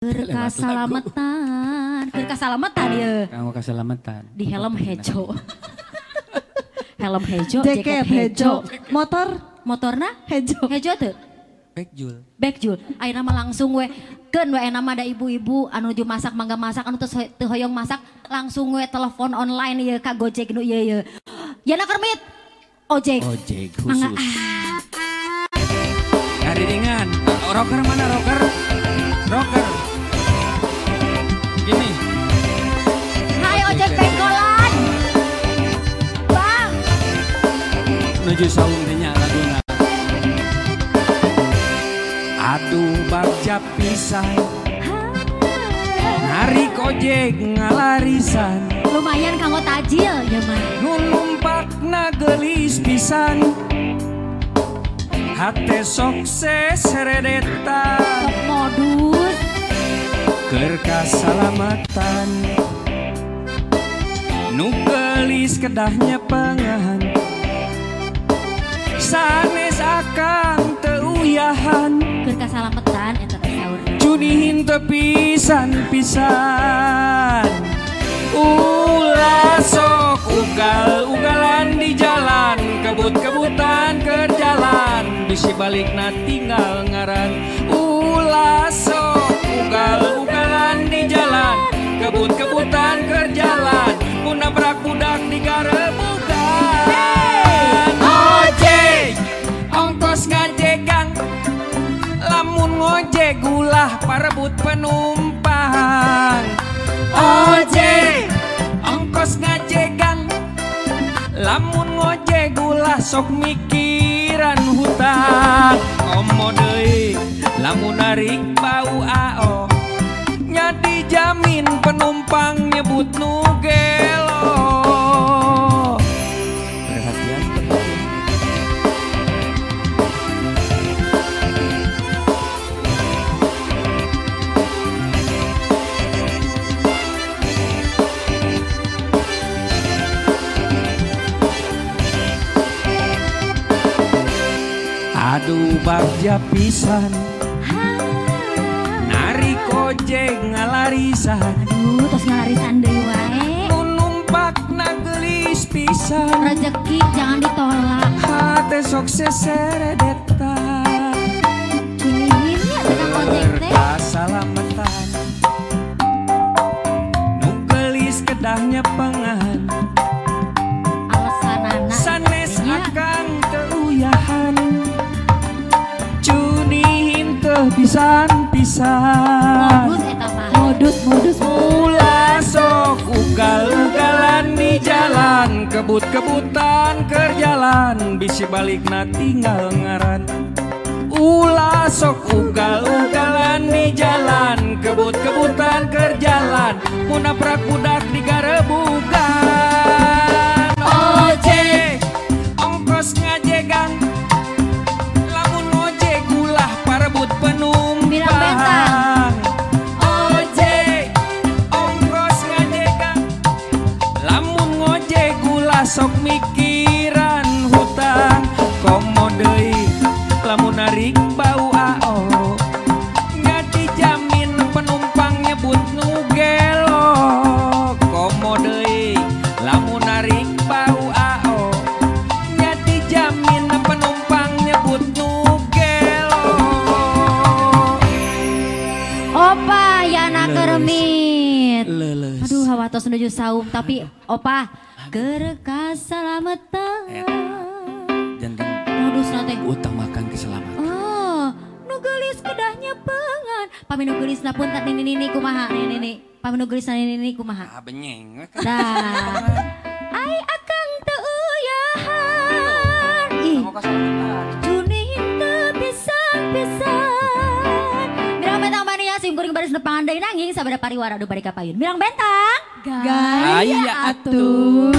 Kerkasalamatan, kerkasalamatan ya. Kanggo kaselamatan. Di helm hejo. helm hejo, Jaket hejo. Motor Motorna hejo. hejo tuh. Backjul. Backjul. Ayo nama langsung we. Ken we nama ada ibu-ibu anu nuju masak mangga masak anu teu teu hoyong masak langsung we telepon online ya ka Gojek nu ieu ieu. Ya nak kermit. Ojek. Ojek Mangga khusus. ah. Hari ringan. Rocker mana? Rocker. Nuju saung dinya laguna. Aduh bagja pisan. Narik ojek ngalarisan. Lumayan kanggo tajil ya mah. Nu numpak na gelis pisan. Hate. Sok modus. Keur kasalamatan Nu gelis kedahnya pengahan Sanes akang teuyahan. Kerkasalamatan eta teh saur. Cunihin tepisan-pisan Ulah sok ugal-ugalan di jalan. Kebut-kebutan ke jalan Bisi balik na tinggal ngaran. Ulah sok ugal-ugalan di jalan. Kebut-kebutan ke Ojegulah parebut penumpang. Oje ongkos ngajegang Lamun ngoje gulah sok mikiran hutang. Komo deui lamun narik bau ao. Nya dijamin penumpang nyebut nuge Adu bagja pisan. Nari kojeng ngalarisan. Aduh tos ngalarisan deui wae. Nu numpak nagelis pisan. Rezeki jangan ditolak. Hate sok sesere deta. Kini ya tukang ojek teh. Salamat Cunihin teh pisan-pisan Modus. Modus. Ulah sok ugal-ugalan di jalan. Kebut-kebutan ke jalan. Bisi balik na tinggal ngaran. Ulah sok ugal-ugalan di jalan. Kebut-kebutan ke jalan. Munaprak budak di Opa, ya Leles. kermit. Leles Aduh, hawa tos menuju saum. Tapi, opa, kerkasalamatan. Jangan Modus nate. utamakan keselamatan Oh, nugelis kedahnya pengan. Pami nugelis pun tak nini nini kumaha nini nini. Pami nugelis nini nini kumaha. Ah benyeng Dah. Ai akang teuyahan. Ih, deui nanging sabada pariwara adu bari ka payun. Mirang bentang. Gaya atuh.